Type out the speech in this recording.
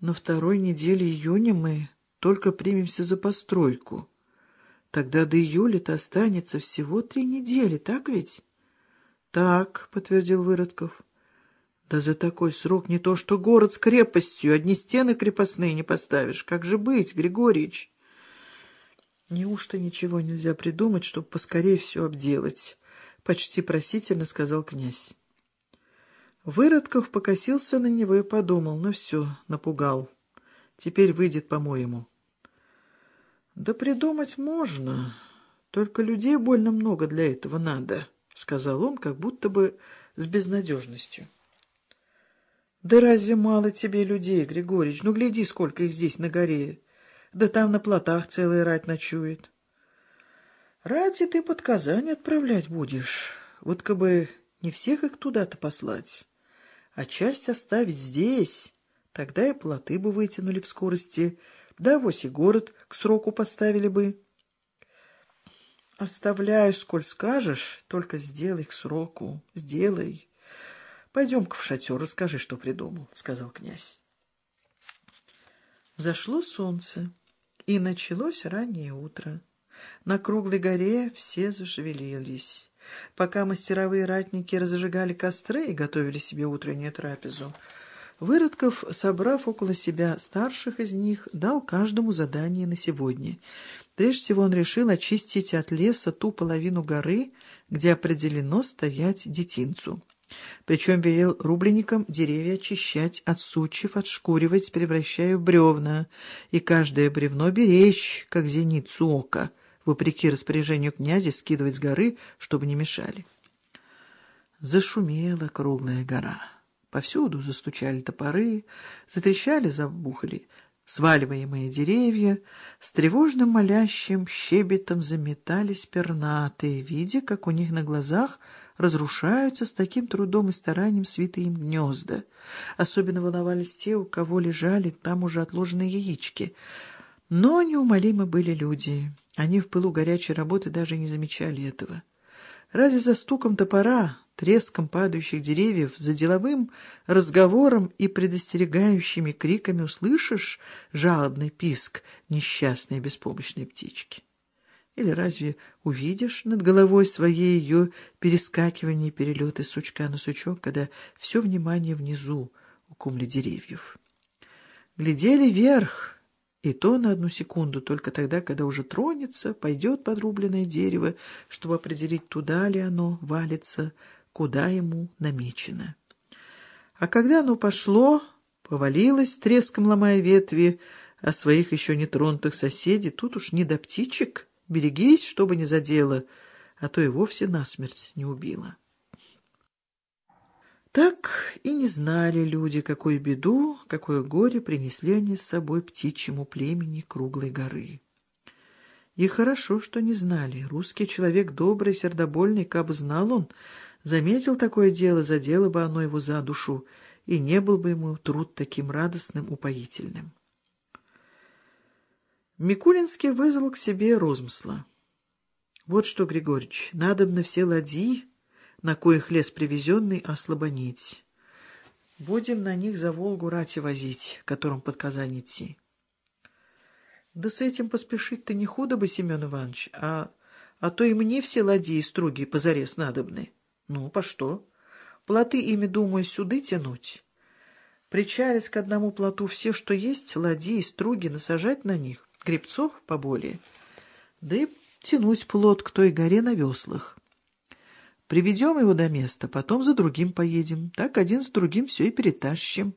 На второй неделе июня мы только примемся за постройку. Тогда до июля-то останется всего три недели, так ведь? — Так, — подтвердил Выродков. — Да за такой срок не то что город с крепостью, одни стены крепостные не поставишь. Как же быть, Григорьевич? Неужто ничего нельзя придумать, чтобы поскорее все обделать? — почти просительно сказал князь. Выродков покосился на него и подумал, ну все, напугал. Теперь выйдет, по-моему. Да придумать можно, только людей больно много для этого надо, — сказал он, как будто бы с безнадежностью. Да разве мало тебе людей, Григорьевич? Ну, гляди, сколько их здесь на горе. Да там на плотах целая рать ночует. Ради ты под Казань отправлять будешь. Вот как бы не всех их туда-то послать а часть оставить здесь. Тогда и плоты бы вытянули в скорости, да вось и город к сроку поставили бы. Оставляю, сколь скажешь, только сделай к сроку, сделай. Пойдем-ка в шатер, расскажи, что придумал, — сказал князь. Зашло солнце, и началось раннее утро. На круглой горе все зашевелились. Пока мастеровые ратники разжигали костры и готовили себе утреннюю трапезу, Выродков, собрав около себя старших из них, дал каждому задание на сегодня. Прежде всего он решил очистить от леса ту половину горы, где определено стоять детинцу. Причем велел рубленникам деревья очищать от сучьев, отшкуривать, превращая в бревна, и каждое бревно беречь, как зеницу ока — вопреки распоряжению князя, скидывать с горы, чтобы не мешали. Зашумела круглая гора. Повсюду застучали топоры, затрещали, забухали сваливаемые деревья, с тревожным молящим щебетом заметались пернатые, видя, как у них на глазах разрушаются с таким трудом и старанием свитые им гнезда. Особенно волновались те, у кого лежали там уже отложенные яички. Но неумолимы были люди — они в пылу горячей работы даже не замечали этого. Разве за стуком топора, треском падающих деревьев, за деловым разговором и предостерегающими криками услышишь жалобный писк несчастной беспомощной птички? Или разве увидишь над головой своей ее перескакивание и перелеты сучка на сучок, когда все внимание внизу у кумли деревьев? Глядели вверх — и то на одну секунду, только тогда, когда уже тронется, пойдет подрубленное дерево, чтобы определить, туда ли оно валится, куда ему намечено. А когда оно пошло, повалилось, треском ломая ветви, а своих еще не тронутых соседей, тут уж не до птичек, берегись, чтобы не задело, а то и вовсе насмерть не убило. И не знали люди, какую беду, какое горе принесли они с собой птичьему племени Круглой горы. И хорошо, что не знали. Русский человек добрый, сердобольный, кабы знал он, заметил такое дело, задело бы оно его за душу, и не был бы ему труд таким радостным, упоительным. Микулинский вызвал к себе розмысла. Вот что, Григорьевич, надобно все ладьи на коих лес привезенный, ослабонить. Будем на них за Волгу рати возить, которым под Казань идти. Да с этим поспешить-то не худо бы, Семен Иванович, а, а то и мне все ладьи струги позарез надобны. Ну, по что? Плоты ими, думаю, сюды тянуть. Причались к одному плоту все, что есть, ладьи и струги, насажать на них, гребцов поболее, да и тянуть плот к той горе на веслах. Приведем его до места, потом за другим поедем. Так один за другим все и перетащим.